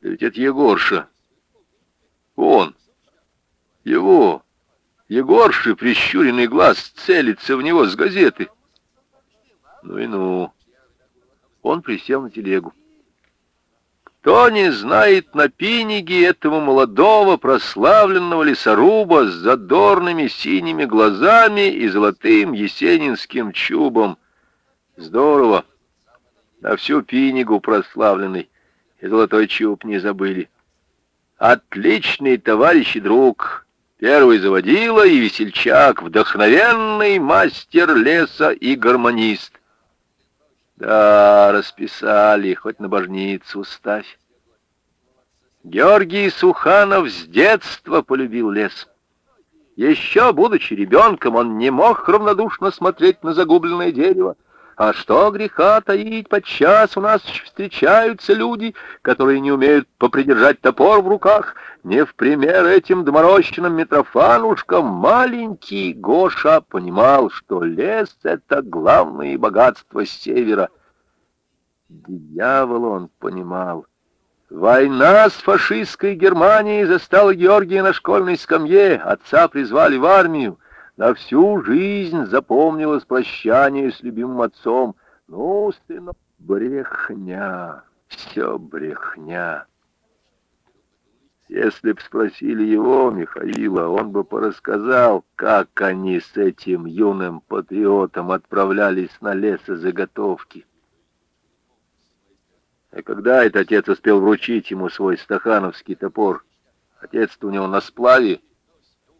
Да ведь это Егорша. Он. Его. Егорши, прищуренный глаз, целится в него с газеты. Ну и ну. Он присел на телегу. Кто не знает на пиниге этого молодого прославленного лесоруба с задорными синими глазами и золотым есенинским чубом? Здорово. На всю пинигу прославленный и золотой чуб не забыли. Отличный товарищ и друг. Первый заводила и весельчак, вдохновенный мастер леса и гармонист. Да, расписали, хоть на божницу ставь. Георгий Суханов с детства полюбил лес. Еще будучи ребенком, он не мог равнодушно смотреть на загубленное дерево, а что греха таить, подчас у нас встречаются люди, которые не умеют попридержать топор в руках. Не в пример этим доморощенным Митрофанушкам маленький Гоша понимал, что лес — это главное богатство севера. Дьявол он понимал. Война с фашистской Германией застала Георгия на школьной скамье, отца призвали в армию. На всю жизнь запомнилось прощание с любимым отцом. Ну, сынок, брехня, все брехня. Если б спросили его, Михаила, он бы порассказал, как они с этим юным патриотом отправлялись на лесозаготовки. А когда этот отец успел вручить ему свой стахановский топор? Отец-то у него на сплаве,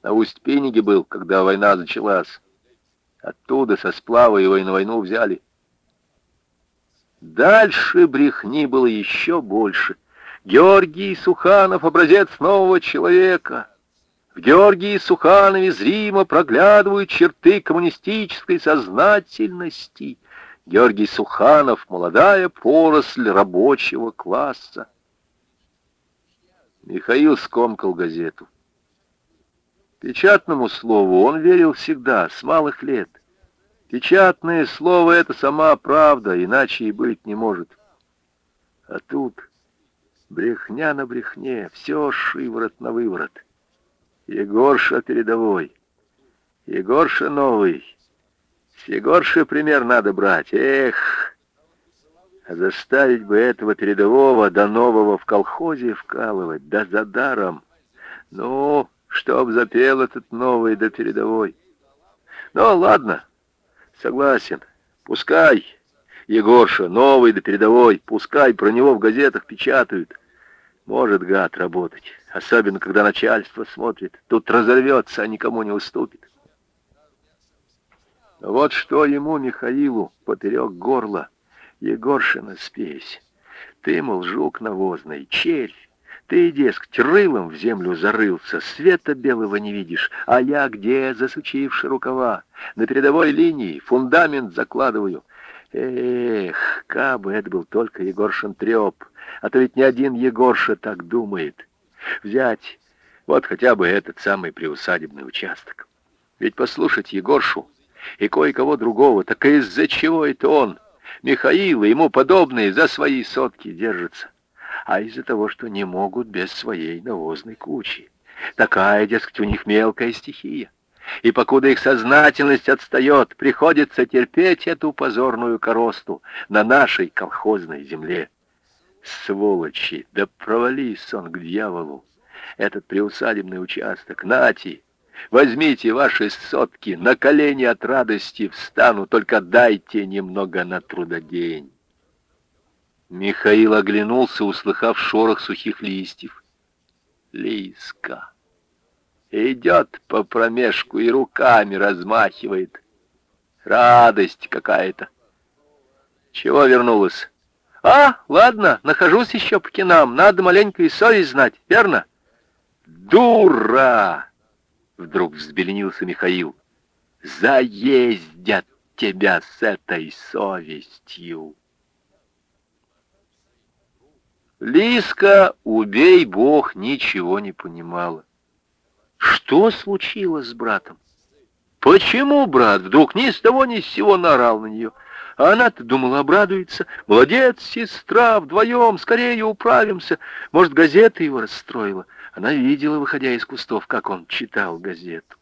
на Усть-Пениге был, когда война началась. Оттуда, со сплава, его и на войну взяли. Дальше брехни было еще больше. Георгий Суханов — образец нового человека. В Георгии Суханове зримо проглядывают черты коммунистической сознательности. Георгий Суханов — молодая поросль рабочего класса. Михаил скомкал газету. Печатному слову он верил всегда, с малых лет. Печатное слово — это сама правда, иначе и быть не может. А тут брехня на брехне, все шиворот на выворот. Егорша передовой, Егорша новый. С Егорши пример надо брать. Эх, а заставить бы этого передового до нового в колхозе вкалывать, да за даром. Ну чтоб запел этот новый да передовой. Ну, ладно, согласен, пускай, Егорша, новый да передовой, пускай про него в газетах печатают. Может, гад, работать, особенно, когда начальство смотрит. Тут разорвется, а никому не уступит. Вот что ему, Михаилу, поперек горла, Егоршина спесь. Ты, мол, жук навозный, червь, ты, дескать, рылом в землю зарылся, света белого не видишь, а я где, засучивши рукава, на передовой линии фундамент закладываю. Эх, кабы это был только Егоршин треп, а то ведь ни один Егорша так думает. Взять вот хотя бы этот самый приусадебный участок. Ведь послушать Егоршу и кое-кого другого, так из-за чего это он, Михаил и ему подобные, за свои сотки держатся? А из-за того, что не могут без своей навозной кучи. Такая, дескать, у них мелкая стихия. И покуда их сознательность отстает, приходится терпеть эту позорную коросту на нашей колхозной земле. Сволочи, да провались он к дьяволу. Этот приусадебный участок, нати, возьмите ваши сотки, на колени от радости встану, только дайте немного на трудодень. Михаил оглянулся, услыхав шорох сухих листьев. Лиска. Идет по промежку и руками размахивает. Радость какая-то. Чего вернулась? А, ладно, нахожусь еще по кинам. Надо маленько и совесть знать, верно? Дура! Вдруг взбеленился Михаил. Заездят тебя с этой совестью. Лиска, убей бог, ничего не понимала. Что случилось с братом? Почему брат вдруг ни с того ни с сего наорал на нее? А она-то думала, обрадуется. Молодец, сестра, вдвоем, скорее управимся. Может, газета его расстроила. Она видела, выходя из кустов, как он читал газету.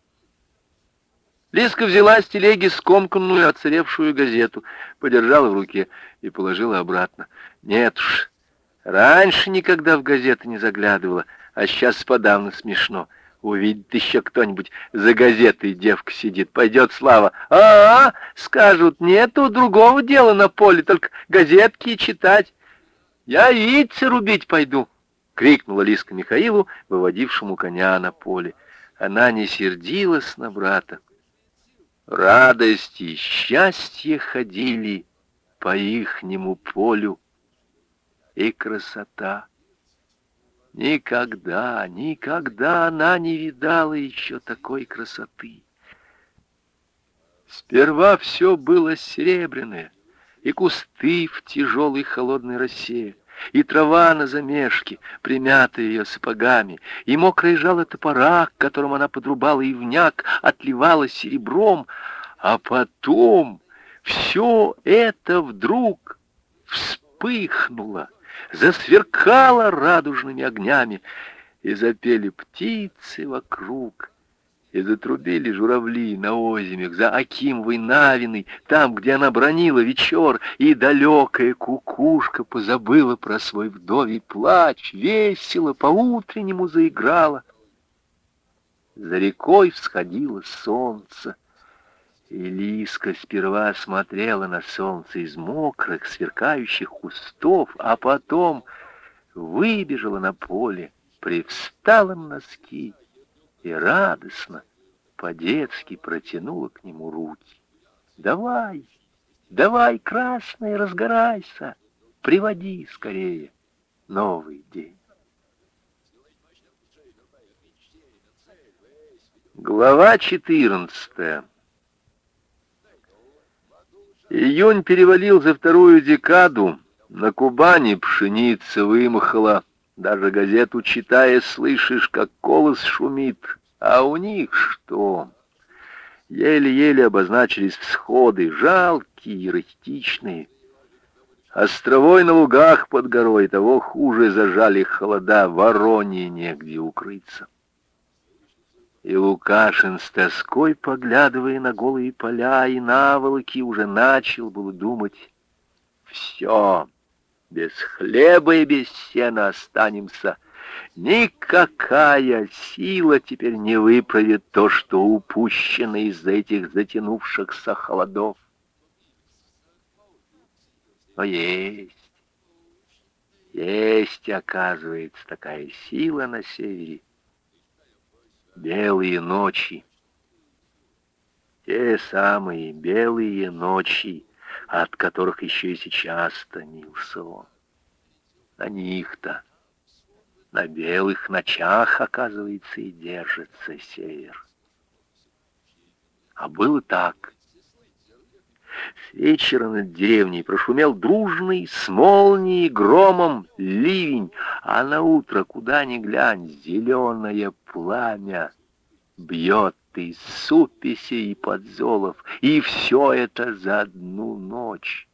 Лиска взяла с телеги скомканную, отсыревшую газету, подержала в руке и положила обратно. Нет уж, раньше никогда в газеты не заглядывала, а сейчас подавно смешно. Увидит еще кто-нибудь за газетой девка сидит, пойдет слава. А, -а, -а скажут, нету другого дела на поле, только газетки читать. Я яйца рубить пойду, крикнула Лиска Михаилу, выводившему коня на поле. Она не сердилась на брата. Радость и счастье ходили по ихнему полю, и красота. Никогда, никогда она не видала еще такой красоты. Сперва все было серебряное, и кусты в тяжелой холодной росе, и трава на замешке, примятая ее сапогами, и мокрое жало топора, которым она подрубала ивняк, отливала серебром, а потом все это вдруг вспыхнуло, засверкало радужными огнями, и запели птицы вокруг, и затрубили журавли на озимях за Акимовой Навиной, там, где она бронила вечер, и далекая кукушка позабыла про свой вдовий плач, весело по-утреннему заиграла. За рекой всходило солнце, и Лиска сперва смотрела на солнце из мокрых, сверкающих кустов, а потом выбежала на поле, привстала на носки и радостно, по-детски протянула к нему руки. «Давай, давай, красный, разгорайся, приводи скорее новый день». Глава четырнадцатая Июнь перевалил за вторую декаду. На Кубани пшеница вымахала. Даже газету читая, слышишь, как колос шумит. А у них что? Еле-еле обозначились всходы, жалкие и рахитичные. Островой на лугах под горой, того хуже зажали холода, вороне негде укрыться. И Лукашин с тоской, поглядывая на голые поля и наволоки, уже начал было думать, все, без хлеба и без сена останемся. Никакая сила теперь не выправит то, что упущено из-за этих затянувшихся холодов. Но есть, есть, оказывается, такая сила на севере, белые ночи. Те самые белые ночи, от которых еще и сейчас томился он. На них-то, на белых ночах, оказывается, и держится север. А было так. С вечера над деревней прошумел дружный, с молнией, громом ливень, а на утро, куда ни глянь, зеленое пламя бьет из суписей и подзолов, и все это за одну ночь.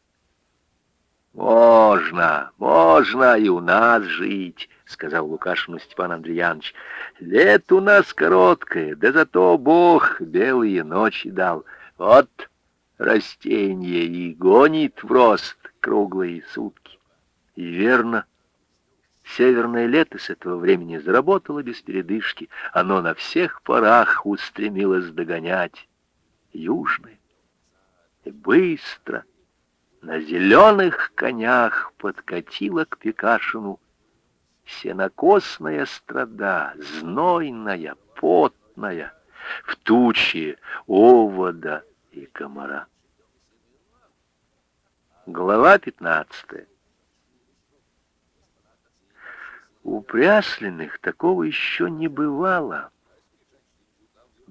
«Можно, можно и у нас жить», — сказал Лукашину Степан Андреянович. «Лет у нас короткое, да зато Бог белые ночи дал. Вот растение и гонит в рост круглые сутки. И верно, северное лето с этого времени заработало без передышки. Оно на всех парах устремилось догонять южное. И быстро на зеленых конях подкатила к Пекашину сенокосная страда, знойная, потная, в туче овода и комара. Глава 15. У Пряслиных такого еще не бывало.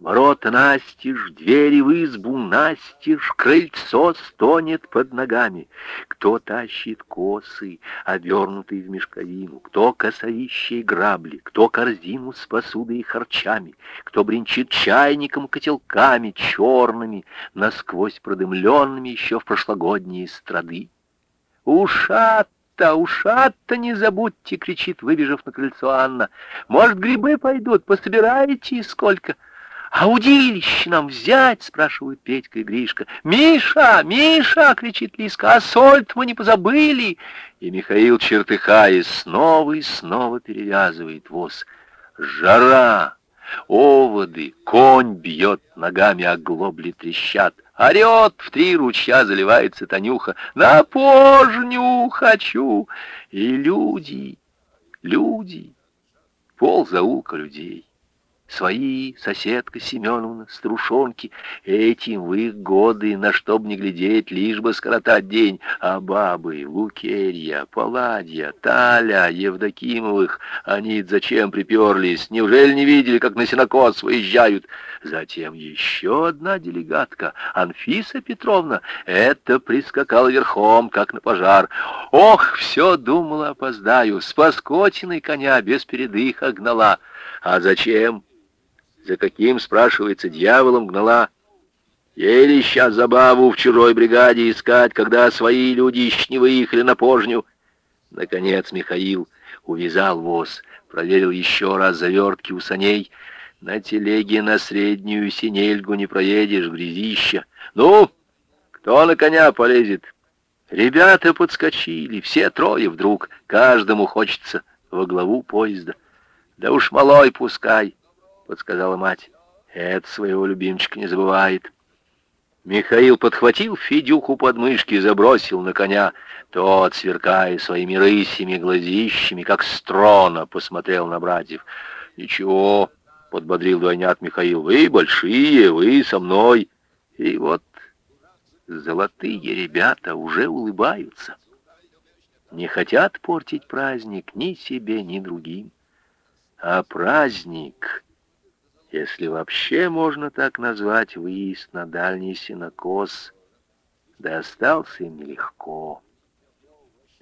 Ворота настежь, двери в избу настежь, крыльцо стонет под ногами. Кто тащит косы, обернутые в мешковину, кто косовища и грабли, кто корзину с посудой и харчами, кто бренчит чайником котелками черными, насквозь продымленными еще в прошлогодние страды. «Ушат-то, ушат-то не забудьте!» — кричит, выбежав на крыльцо Анна. «Может, грибы пойдут? Пособираете сколько?» «А удилище нам взять?» — спрашивают Петька и Гришка. «Миша! Миша!» — кричит Лиска. «А соль мы не позабыли!» И Михаил, чертыхаясь, снова и снова перевязывает воз. «Жара! Оводы! Конь бьет ногами, а глобли трещат. Орет, в три ручья заливается Танюха. «На пожню хочу!» И люди, люди, пол заулка людей. Свои, соседка Семеновна, струшонки, этим в их годы, на что б не глядеть, лишь бы скоротать день, а бабы, Лукерья, Паладья, Таля, Евдокимовых, они зачем приперлись? Неужели не видели, как на сенокос выезжают? Затем еще одна делегатка, Анфиса Петровна, это прискакала верхом, как на пожар. Ох, все думала, опоздаю, с паскотиной коня без передыха гнала. А зачем? За каким, спрашивается, дьяволом гнала? Еле сейчас забаву в чужой бригаде искать, когда свои люди еще не выехали на пожню. Наконец Михаил увязал воз, проверил еще раз завертки у саней. На телеге на среднюю синельгу не проедешь, грязища. Ну, кто на коня полезет? Ребята подскочили, все трое вдруг, каждому хочется во главу поезда. Да уж малой пускай подсказала мать. Это своего любимчика не забывает. Михаил подхватил Федюху под мышки забросил на коня. Тот, сверкая своими рысями глазищами, как строна, посмотрел на братьев. «Ничего», — подбодрил двойнят Михаил, — «вы большие, вы со мной». И вот золотые ребята уже улыбаются. Не хотят портить праздник ни себе, ни другим. А праздник если вообще можно так назвать выезд на дальний синокос, да остался им нелегко.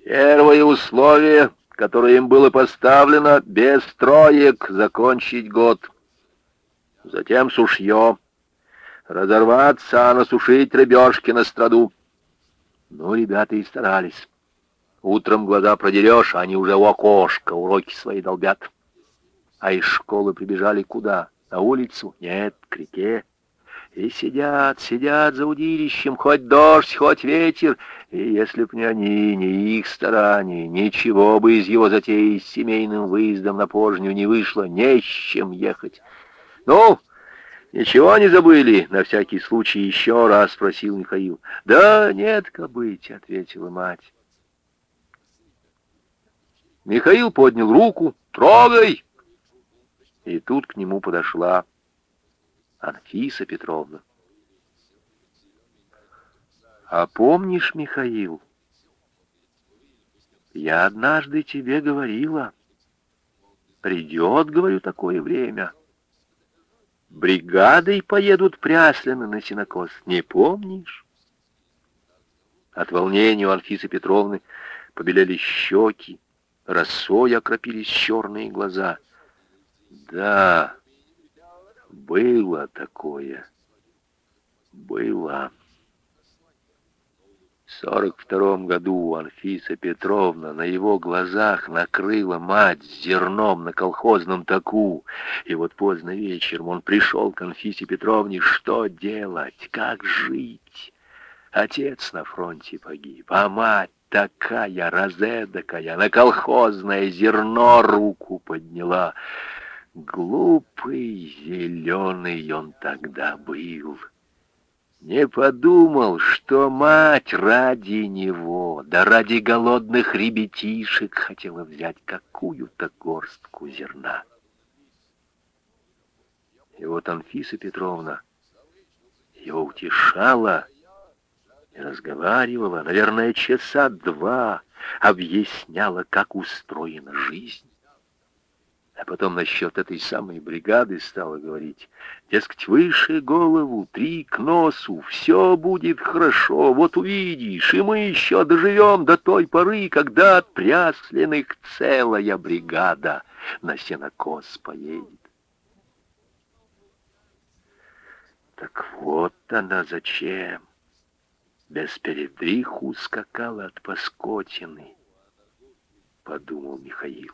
Первое условие, которое им было поставлено, без троек закончить год. Затем сушье, разорваться, а насушить рыбешки на страду. Ну, ребята и старались. Утром глаза продерешь, а они уже у окошка уроки свои долбят. А из школы прибежали куда? На улицу? Нет, к реке. И сидят, сидят за удилищем, хоть дождь, хоть ветер. И если б не они, не их старания, ничего бы из его затеи с семейным выездом на пожню не вышло, не с чем ехать. Ну, ничего не забыли? На всякий случай еще раз спросил Михаил. Да нет, кобыть, ответила мать. Михаил поднял руку. Трогай! И тут к нему подошла Анфиса Петровна. «А помнишь, Михаил, я однажды тебе говорила, придет, говорю, такое время, бригадой поедут пряслены на синокос, не помнишь?» От волнения у Анфисы Петровны побелели щеки, росой окропились черные глаза — да, было такое. Было. В сорок втором году Анфиса Петровна на его глазах накрыла мать зерном на колхозном таку. И вот поздно вечером он пришел к Анфисе Петровне, что делать, как жить. Отец на фронте погиб, а мать такая разэдакая, на колхозное зерно руку подняла. Глупый зеленый он тогда был. Не подумал, что мать ради него, да ради голодных ребятишек хотела взять какую-то горстку зерна. И вот Анфиса Петровна его утешала и разговаривала, наверное, часа два, объясняла, как устроена жизнь. А потом насчет этой самой бригады стала говорить. Дескать, выше голову, три к носу, все будет хорошо, вот увидишь, и мы еще доживем до той поры, когда от прясленных целая бригада на сенокос поедет. Так вот она зачем. Без передриху скакала от Паскотины, подумал Михаил.